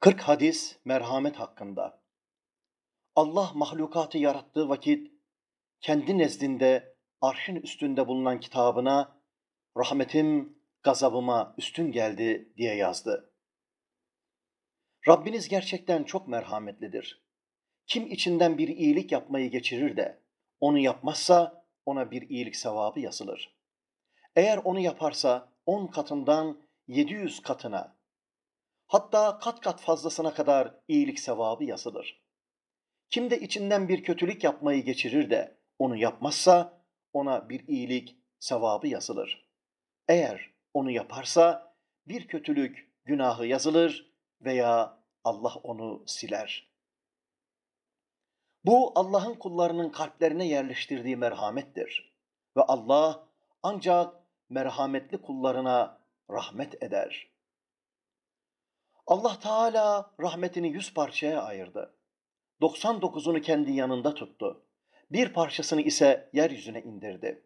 40 hadis merhamet hakkında. Allah mahlukatı yarattığı vakit kendi nezdinde arşın üstünde bulunan kitabına rahmetim gazabıma üstün geldi diye yazdı. Rabbiniz gerçekten çok merhametlidir. Kim içinden bir iyilik yapmayı geçirir de onu yapmazsa ona bir iyilik sevabı yazılır. Eğer onu yaparsa on katından yedi yüz katına Hatta kat kat fazlasına kadar iyilik sevabı yazılır. Kim de içinden bir kötülük yapmayı geçirir de onu yapmazsa ona bir iyilik sevabı yazılır. Eğer onu yaparsa bir kötülük günahı yazılır veya Allah onu siler. Bu Allah'ın kullarının kalplerine yerleştirdiği merhamettir. Ve Allah ancak merhametli kullarına rahmet eder.'' Allah Teala rahmetini yüz parçaya ayırdı. 99'unu kendi yanında tuttu. Bir parçasını ise yeryüzüne indirdi.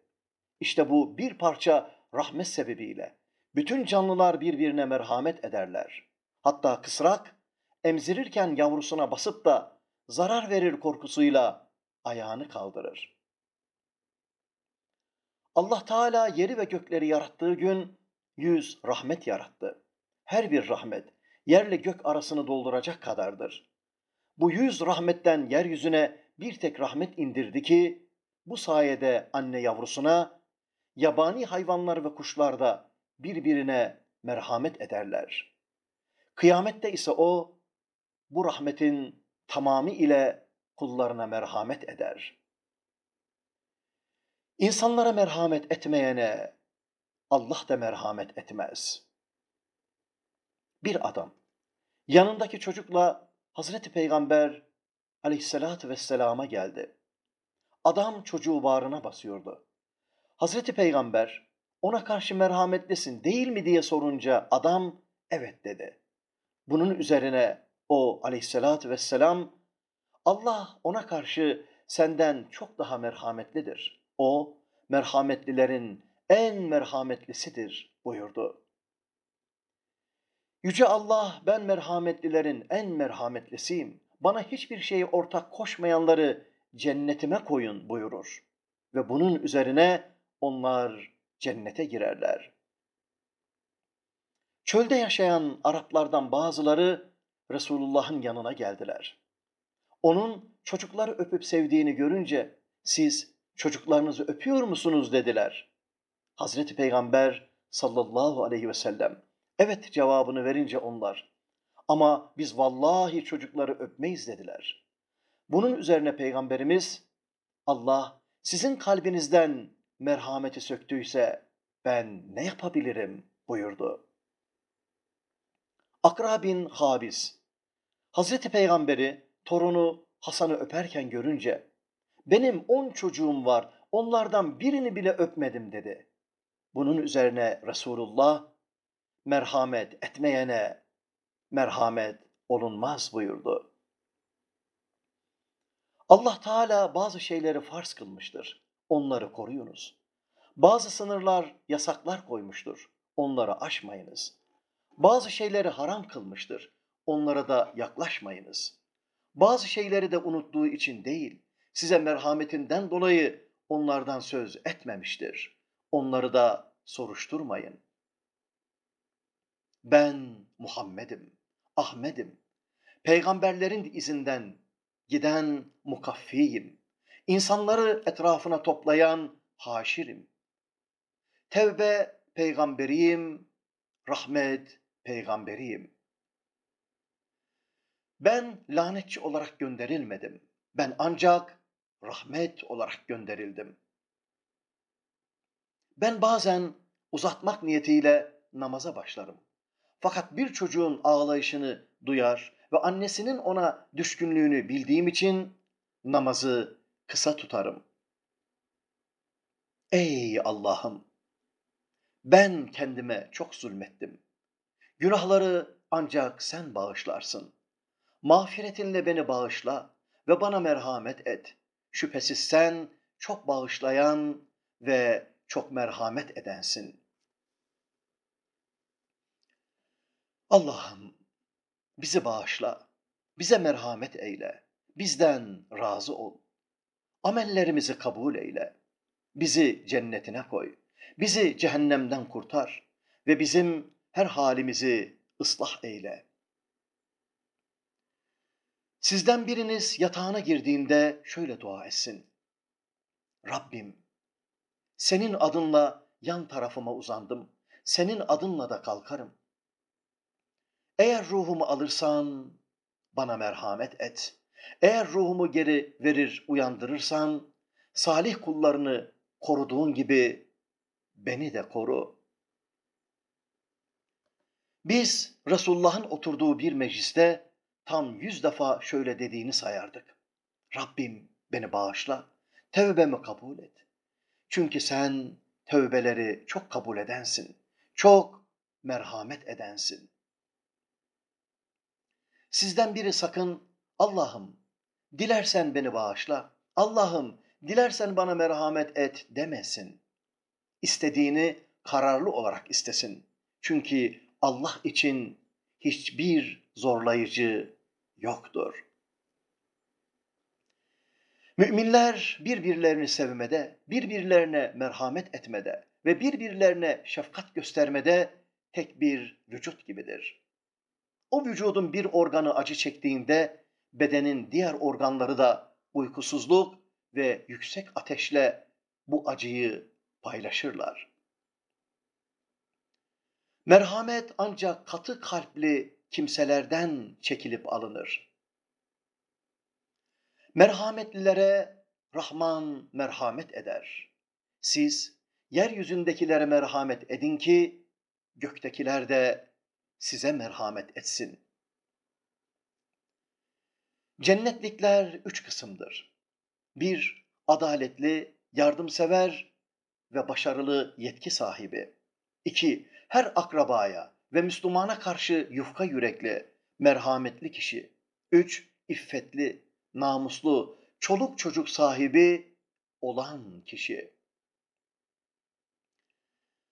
İşte bu bir parça rahmet sebebiyle bütün canlılar birbirine merhamet ederler. Hatta kısrak emzirirken yavrusuna basıp da zarar verir korkusuyla ayağını kaldırır. Allah Teala yeri ve gökleri yarattığı gün yüz rahmet yarattı. Her bir rahmet yerle gök arasını dolduracak kadardır. Bu yüz rahmetten yeryüzüne bir tek rahmet indirdi ki, bu sayede anne yavrusuna, yabani hayvanlar ve kuşlar da birbirine merhamet ederler. Kıyamette ise o, bu rahmetin tamamı ile kullarına merhamet eder. İnsanlara merhamet etmeyene Allah da merhamet etmez.'' Bir adam yanındaki çocukla Hazreti Peygamber aleyhissalatü vesselama geldi. Adam çocuğu bağrına basıyordu. Hazreti Peygamber ona karşı merhametlisin değil mi diye sorunca adam evet dedi. Bunun üzerine o aleyhissalatü vesselam Allah ona karşı senden çok daha merhametlidir. O merhametlilerin en merhametlisidir buyurdu. Yüce Allah ben merhametlilerin en merhametlisiyim. Bana hiçbir şeyi ortak koşmayanları cennetime koyun buyurur. Ve bunun üzerine onlar cennete girerler. Çölde yaşayan Araplardan bazıları Resulullah'ın yanına geldiler. Onun çocukları öpüp sevdiğini görünce siz çocuklarınızı öpüyor musunuz dediler. Hazreti Peygamber sallallahu aleyhi ve sellem Evet cevabını verince onlar, ama biz vallahi çocukları öpmeyiz dediler. Bunun üzerine Peygamberimiz, Allah sizin kalbinizden merhameti söktüyse ben ne yapabilirim buyurdu. Akra bin Habis, Hazreti Peygamberi torunu Hasan'ı öperken görünce, benim on çocuğum var, onlardan birini bile öpmedim dedi. Bunun üzerine Resulullah, merhamet etmeyene merhamet olunmaz buyurdu. Allah Teala bazı şeyleri farz kılmıştır. Onları koruyunuz. Bazı sınırlar, yasaklar koymuştur. Onları aşmayınız. Bazı şeyleri haram kılmıştır. Onlara da yaklaşmayınız. Bazı şeyleri de unuttuğu için değil, size merhametinden dolayı onlardan söz etmemiştir. Onları da soruşturmayın.'' Ben Muhammed'im, Ahmet'im. Peygamberlerin izinden giden mukaffiyim. İnsanları etrafına toplayan haşirim. Tevbe peygamberiyim, rahmet peygamberiyim. Ben lanetçi olarak gönderilmedim. Ben ancak rahmet olarak gönderildim. Ben bazen uzatmak niyetiyle namaza başlarım. Fakat bir çocuğun ağlayışını duyar ve annesinin ona düşkünlüğünü bildiğim için namazı kısa tutarım. Ey Allah'ım! Ben kendime çok zulmettim. Günahları ancak sen bağışlarsın. Mağfiretinle beni bağışla ve bana merhamet et. Şüphesiz sen çok bağışlayan ve çok merhamet edensin. Allah'ım bizi bağışla, bize merhamet eyle, bizden razı ol. Amellerimizi kabul eyle, bizi cennetine koy, bizi cehennemden kurtar ve bizim her halimizi ıslah eyle. Sizden biriniz yatağına girdiğinde şöyle dua etsin. Rabbim, senin adınla yan tarafıma uzandım, senin adınla da kalkarım. Eğer ruhumu alırsan bana merhamet et. Eğer ruhumu geri verir uyandırırsan salih kullarını koruduğun gibi beni de koru. Biz Resulullah'ın oturduğu bir mecliste tam yüz defa şöyle dediğini sayardık. Rabbim beni bağışla, tevbemi kabul et. Çünkü sen tövbeleri çok kabul edensin, çok merhamet edensin. Sizden biri sakın Allah'ım dilersen beni bağışla, Allah'ım dilersen bana merhamet et demesin. İstediğini kararlı olarak istesin. Çünkü Allah için hiçbir zorlayıcı yoktur. Müminler birbirlerini sevmede, birbirlerine merhamet etmede ve birbirlerine şefkat göstermede tek bir vücut gibidir. O vücudun bir organı acı çektiğinde bedenin diğer organları da uykusuzluk ve yüksek ateşle bu acıyı paylaşırlar. Merhamet ancak katı kalpli kimselerden çekilip alınır. Merhametlilere Rahman merhamet eder. Siz yeryüzündekilere merhamet edin ki göktekiler de size merhamet etsin. Cennetlikler üç kısımdır. Bir, adaletli, yardımsever ve başarılı yetki sahibi. İki, her akrabaya ve Müslümana karşı yufka yürekli, merhametli kişi. Üç, iffetli, namuslu, çoluk çocuk sahibi olan kişi.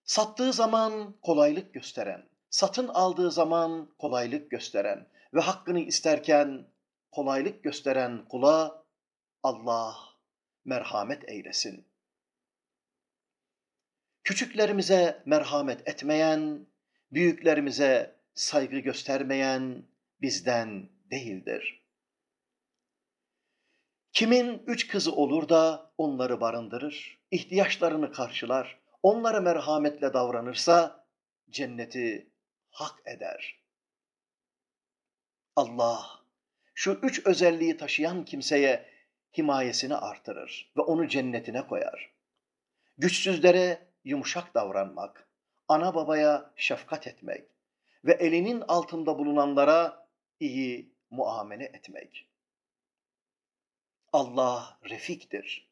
Sattığı zaman kolaylık gösteren, satın aldığı zaman kolaylık gösteren ve hakkını isterken kolaylık gösteren kula Allah merhamet eylesin. Küçüklerimize merhamet etmeyen, büyüklerimize saygı göstermeyen bizden değildir. Kimin üç kızı olur da onları barındırır, ihtiyaçlarını karşılar, onlara merhametle davranırsa cenneti hak eder. Allah şu üç özelliği taşıyan kimseye himayesini artırır ve onu cennetine koyar. Güçsüzlere yumuşak davranmak, ana babaya şefkat etmek ve elinin altında bulunanlara iyi muamele etmek. Allah refiktir.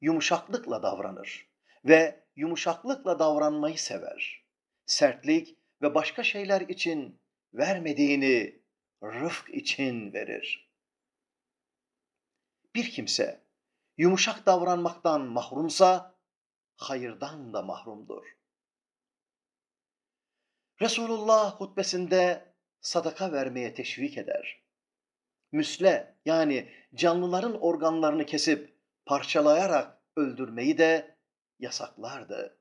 Yumuşaklıkla davranır ve yumuşaklıkla davranmayı sever. Sertlik ve başka şeyler için vermediğini rıfk için verir. Bir kimse yumuşak davranmaktan mahrumsa hayırdan da mahrumdur. Resulullah hutbesinde sadaka vermeye teşvik eder. Müsle yani canlıların organlarını kesip parçalayarak öldürmeyi de yasaklardı.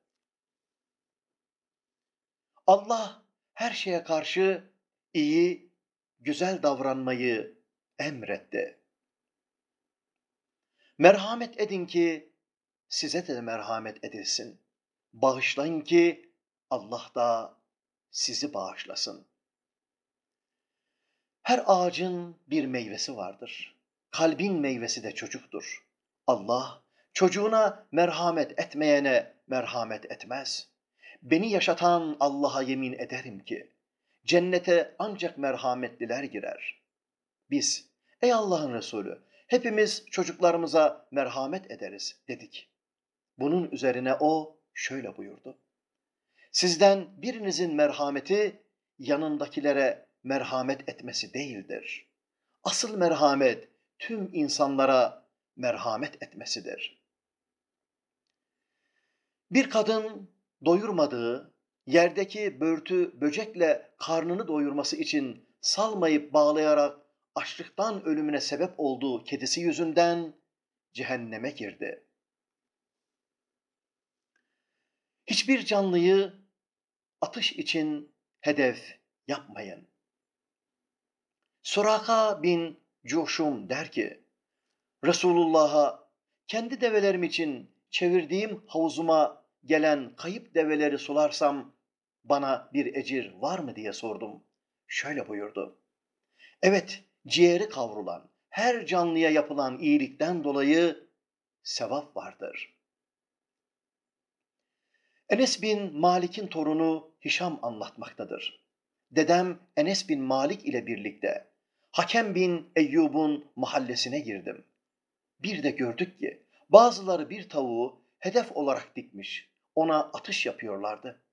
Allah her şeye karşı iyi, güzel davranmayı emretti. Merhamet edin ki size de merhamet edilsin. Bağışlayın ki Allah da sizi bağışlasın. Her ağacın bir meyvesi vardır. Kalbin meyvesi de çocuktur. Allah çocuğuna merhamet etmeyene merhamet etmez. Beni yaşatan Allah'a yemin ederim ki cennete ancak merhametliler girer. Biz ey Allah'ın Resulü hepimiz çocuklarımıza merhamet ederiz dedik. Bunun üzerine o şöyle buyurdu. Sizden birinizin merhameti yanındakilere merhamet etmesi değildir. Asıl merhamet tüm insanlara merhamet etmesidir. Bir kadın doyurmadığı, yerdeki börtü böcekle karnını doyurması için salmayıp bağlayarak açlıktan ölümüne sebep olduğu kedisi yüzünden cehenneme girdi. Hiçbir canlıyı atış için hedef yapmayın. Suraka bin Coşum der ki, Resulullah'a kendi develerim için çevirdiğim havuzuma gelen kayıp develeri sularsam bana bir ecir var mı diye sordum. Şöyle buyurdu. Evet, ciğeri kavrulan, her canlıya yapılan iyilikten dolayı sevap vardır. Enes bin Malik'in torunu Hişam anlatmaktadır. Dedem Enes bin Malik ile birlikte Hakem bin Eyyub'un mahallesine girdim. Bir de gördük ki bazıları bir tavuğu hedef olarak dikmiş, ona atış yapıyorlardı.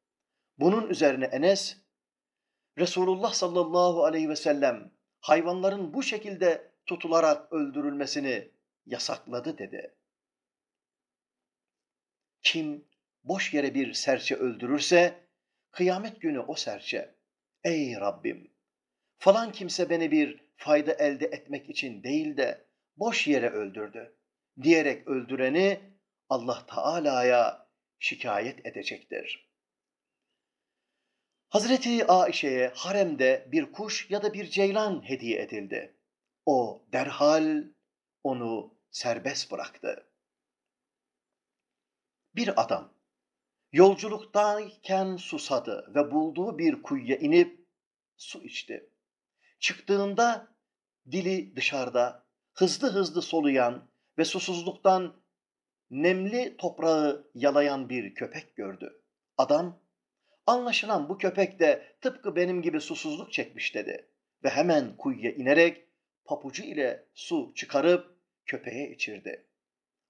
Bunun üzerine Enes, Resulullah sallallahu aleyhi ve sellem hayvanların bu şekilde tutularak öldürülmesini yasakladı dedi. Kim boş yere bir serçe öldürürse, kıyamet günü o serçe, ey Rabbim, falan kimse beni bir fayda elde etmek için değil de boş yere öldürdü diyerek öldüreni Allah Teala'ya şikayet edecektir. Hazreti Aişe'ye haremde bir kuş ya da bir ceylan hediye edildi. O derhal onu serbest bıraktı. Bir adam yolculuktayken susadı ve bulduğu bir kuyuya inip su içti. Çıktığında dili dışarıda hızlı hızlı soluyan ve susuzluktan nemli toprağı yalayan bir köpek gördü. Adam, anlaşılan bu köpek de tıpkı benim gibi susuzluk çekmiş dedi. Ve hemen kuyuya inerek papucu ile su çıkarıp köpeğe içirdi.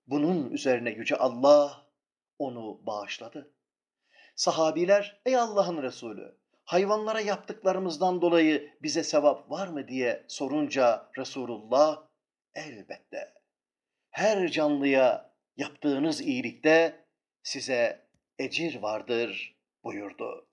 Bunun üzerine Yüce Allah onu bağışladı. Sahabiler, ey Allah'ın Resulü, hayvanlara yaptıklarımızdan dolayı bize sevap var mı diye sorunca Resulullah, elbette. Her canlıya yaptığınız iyilikte size ecir vardır buyurdu.